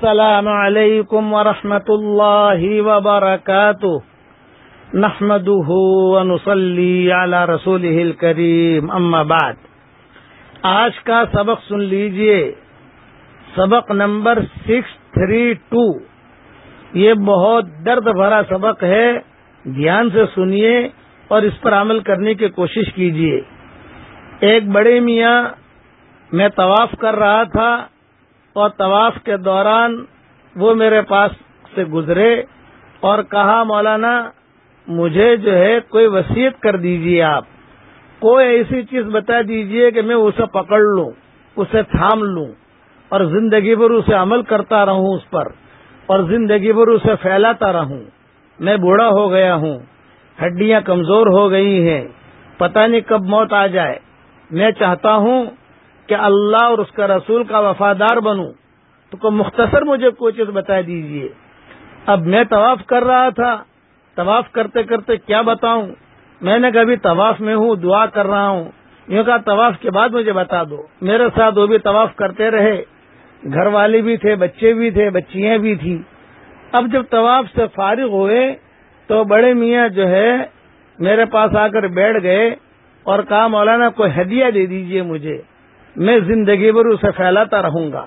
السلام علیکم ورحمۃ اللہ وبرکاتہ نحمده ونصلي على رسوله الكريم. اما بعد، آج کا سبق سن لیجیے. سبق نمبر سکس تھری ٹو یہ بہت درد بھرا سبق ہے. دھیان سے سنیے اور اس پر عمل کرنے کی کوشش کیجیے ایک بڑے میاں میں طواف کر رہا تھا. اور طواف کے دوران وہ میرے پاس سے گزرے اور کہا، مولانا، مجھے جو ہے کوئی وسیعت کر دیجیے آپ۔ کوئی ایسی چیز بتا دیجیے کہ میں اسے پکڑ لوں، اسے تھام لوں اور زندگی بھر اسے عمل کرتا رہوں اس پر اور زندگی بھر اسے پھیلاتا رہوں۔ میں بوڑھا ہو گیا ہوں، ہڈیاں کمزور ہو گئی ہیں، پتہ نہیں کب موت آ جائے۔ میں چاہتا ہوں کہ اللہ اور اس کا رسول کا وفادار بنوں تو کوئی مختصر مجھے کوئی چیز بتا دیجیے اب میں طواف کر رہا تھا، طواف کرتے کرتے کیا بتاؤں؟ میں نے کبھی طواف میں ہوں، دعا کر رہا ہوں۔ یوں کہا، طواف کے بعد مجھے بتا دو۔ میرے ساتھ وہ بھی طواف کرتے رہے۔ گھر والے بھی تھے، بچے بھی تھے، بچیاں بھی تھیں۔ اب جب طواف سے فارغ ہوئے تو بڑے میاں جو ہے، میرے پاس آ کر بیٹھ گئے اور کہا، مولانا، کوئی ہدیہ دے دیجیے مجھے۔ میں زندگی بھر اسے پھیلاتا رہوں گا۔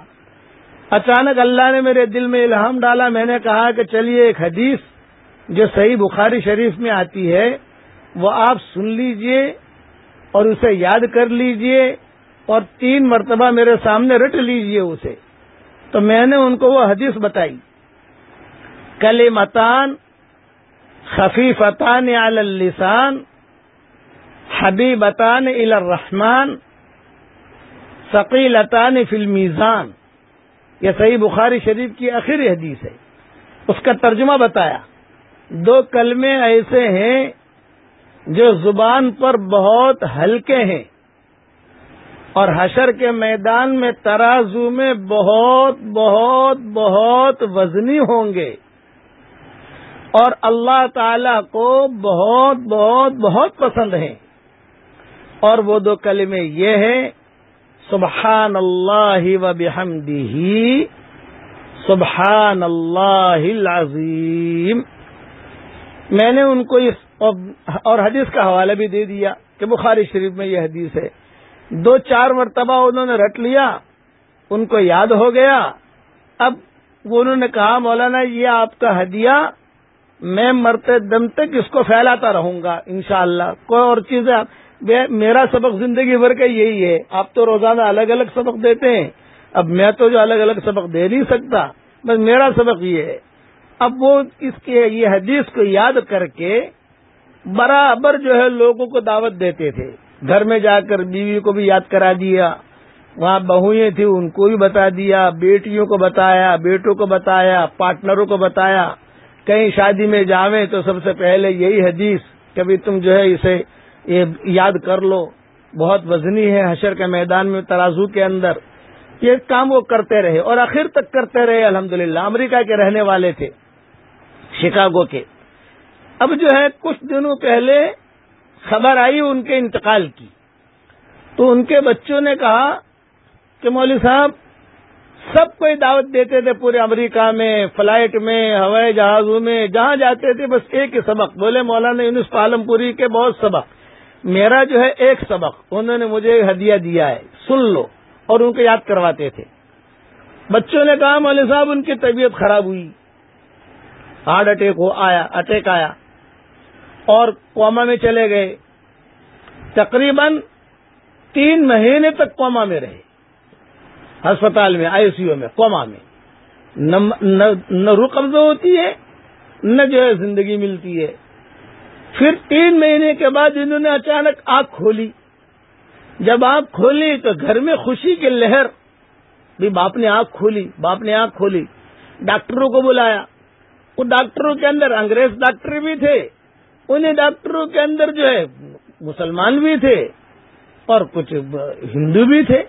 اچانک اللہ نے میرے دل میں الہام ڈالا۔ میں نے کہا کہ چلیے، ایک حدیث جو صحیح بخاری شریف میں آتی ہے، وہ آپ سن لیجیے اور اسے یاد کر لیجیے اور تین مرتبہ میرے سامنے رٹ لیجیے اسے۔ تو میں نے ان کو وہ حدیث بتائی۔ کل متان خفیفتان علی اللسان، حبیبتان الى الرحمن ثقیلتان فی المیزان۔ یہ صحیح بخاری شریف کی آخری حدیث ہے۔ اس کا ترجمہ بتایا۔ دو کلمے ایسے ہیں جو زبان پر بہت ہلکے ہیں۔ اور حشر کے میدان میں ترازو میں بہت بہت بہت وزنی ہوں گے۔ اور اللہ تعالی کو بہت بہت بہت پسند ہیں۔ اور وہ دو کلمے یہ ہیں۔ سبحان اللہ و بحمدہ سبحان اللہ العظیم میں نے ان کو اس اور حدیث کا حوالہ بھی دے دیا کہ بخاری شریف میں یہ حدیث ہے۔ دو چار مرتبہ انہوں نے رٹ لیا، ان کو یاد ہو گیا۔ اب وہ انہوں نے کہا، مولانا، یہ آپ کا ہدیہ، میں مرتے دم تک اس کو پھیلاتا رہوں گا، انشاءاللہ۔ کوئی اور چیز میرا سبق زندگی بھر کا یہی ہے۔ آپ تو روزانہ الگ الگ سبق دیتے ہیں۔ اب میں تو جو الگ الگ سبق دے نہیں سکتا، بس میرا سبق یہ ہے۔ اب وہ اس کے یہ حدیث کو یاد کر کے برابر جو ہے لوگوں کو دعوت دیتے تھے۔ گھر میں جا کر بیوی کو بھی یاد کرا دیا۔ وہاں بہویں تھیں، ان کو بھی بتا دیا۔ بیٹیوں کو بتایا، بیٹوں کو بتایا، پارٹنروں کو بتایا۔ کہیں شادی میں جاویں تو سب سے پہلے یہی حدیث کبھی تم جو ہے اسے یہ یاد کر لو، بہت وزنی ہے حشر کے میدان میں، ترازو کے اندر۔ یہ کام وہ کرتے رہے اور آخر تک کرتے رہے، الحمدللہ۔ امریکہ کے رہنے والے تھے، شکاگو کے۔ اب جو ہے، کچھ دنوں پہلے خبر آئی، ان کے انتقال کی۔ تو ان کے بچوں نے کہا کہ مولوی صاحب، سب کوئی دعوت دیتے تھے پورے امریکہ میں، فلائٹ میں، ہوائی جہازوں میں، جہاں جاتے تھے، بس ایک ہی سبق۔ بولے مولانا یونس پالم پوری کے بہت سبق۔ میرا جو ہے ایک سبق، انہوں نے مجھے ہدیہ دیا ہے، سن لو، اور ان کو یاد کرواتے تھے۔ بچوں نے کہا، مولوی صاحب، ان کی طبیعت خراب ہوئی۔ ہارٹ اٹیک ہو، آیا، اٹیک آیا۔ اور کوما میں چلے گئے۔ تقریباً تین مہینے تک کوما میں رہے۔ ہسپتال میں، آئی سی یو میں کوما میں۔ نہ روح قبضہ ہوتی ہے، نہ جو ہے زندگی ملتی ہے۔ پھر تین مہینے کے بعد انہوں نے اچانک آنکھ کھولی۔ جب آنکھ کھولی تو گھر میں خوشی کی لہر۔ بھی باپ نے آنکھ کھولی، باپ نے آنکھ کھولی۔ ڈاکٹروں کو بلایا۔ وہ ڈاکٹروں کے اندر انگریز ڈاکٹر بھی تھے۔ انہیں ڈاکٹروں کے اندر جو ہے مسلمان بھی تھے اور کچھ ہندو بھی تھے،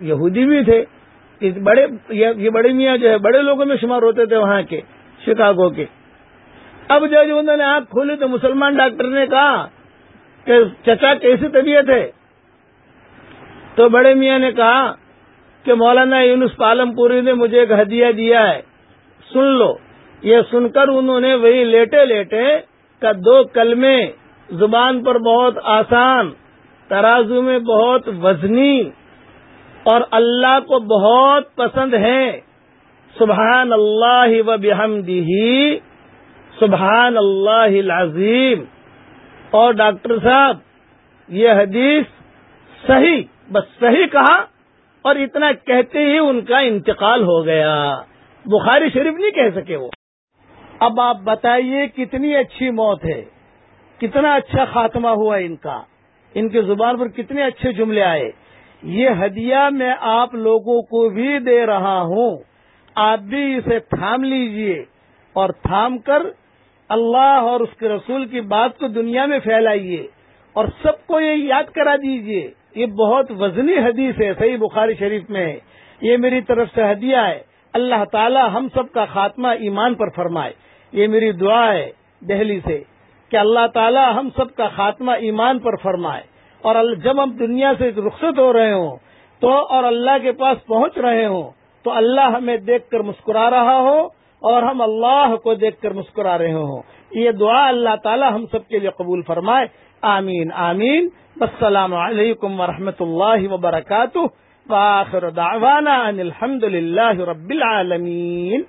یہودی بھی تھے۔ بڑے، یہ بڑے میاں جو ہے، بڑے لوگوں میں شمار ہوتے تھے وہاں کے، شکاگو کے۔ اب جو انہوں نے آنکھ کھولی تو مسلمان ڈاکٹر نے کہا کہ چچا کیسی طبیعت ہے؟ تو بڑے میاں نے کہا کہ مولانا یونس پالم پوری نے مجھے ایک ہدیہ دیا ہے، سن لو۔ یہ سن کر انہوں نے وہی لیٹے لیٹے کا دو کلمے زبان پر بہت آسان، ترازو میں بہت وزنی اور اللہ کو بہت پسند ہے سبحان اللہ و بحمدہ۔ سبحان اللہ العظیم۔ اور ڈاکٹر صاحب، یہ حدیث صحیح، بس صحیح کہا اور اتنا کہتے ہی ان کا انتقال ہو گیا۔ بخاری شریف نہیں کہہ سکے وہ۔ اب آپ بتائیے کتنی اچھی موت ہے۔ کتنا اچھا خاتمہ ہوا ان کا۔ ان کے زبان پر کتنے اچھے جملے آئے۔ یہ ہدیہ میں آپ لوگوں کو بھی دے رہا ہوں۔ آپ بھی اسے تھام لیجیے اور تھام کر اللہ اور اس کے رسول کی بات کو دنیا میں پھیلائیے اور سب کو یہ یاد کرا دیجیے۔ یہ بہت وزنی حدیث ہے، صحیح بخاری شریف میں۔ ہے یہ میری طرف سے ہدیہ ہے۔ اللہ تعالی ہم سب کا خاتمہ ایمان پر فرمائے۔ یہ میری دعا ہے دہلی سے کہ اللہ تعالی ہم سب کا خاتمہ ایمان پر فرمائے۔ اور جب ہم دنیا سے رخصت ہو رہے ہوں، تو اور اللہ کے پاس پہنچ رہے ہوں، تو اللہ ہمیں دیکھ کر مسکرا رہا ہو۔ اور ہم اللہ کو دیکھ کر مسکرا رہے ہوں۔ یہ دعا اللہ تعالی ہم سب کے لیے قبول فرمائے۔ آمین آمین۔ السلام علیکم ورحمۃ اللہ وبرکاتہ دعوانا ان الحمد للہ رب العالمین۔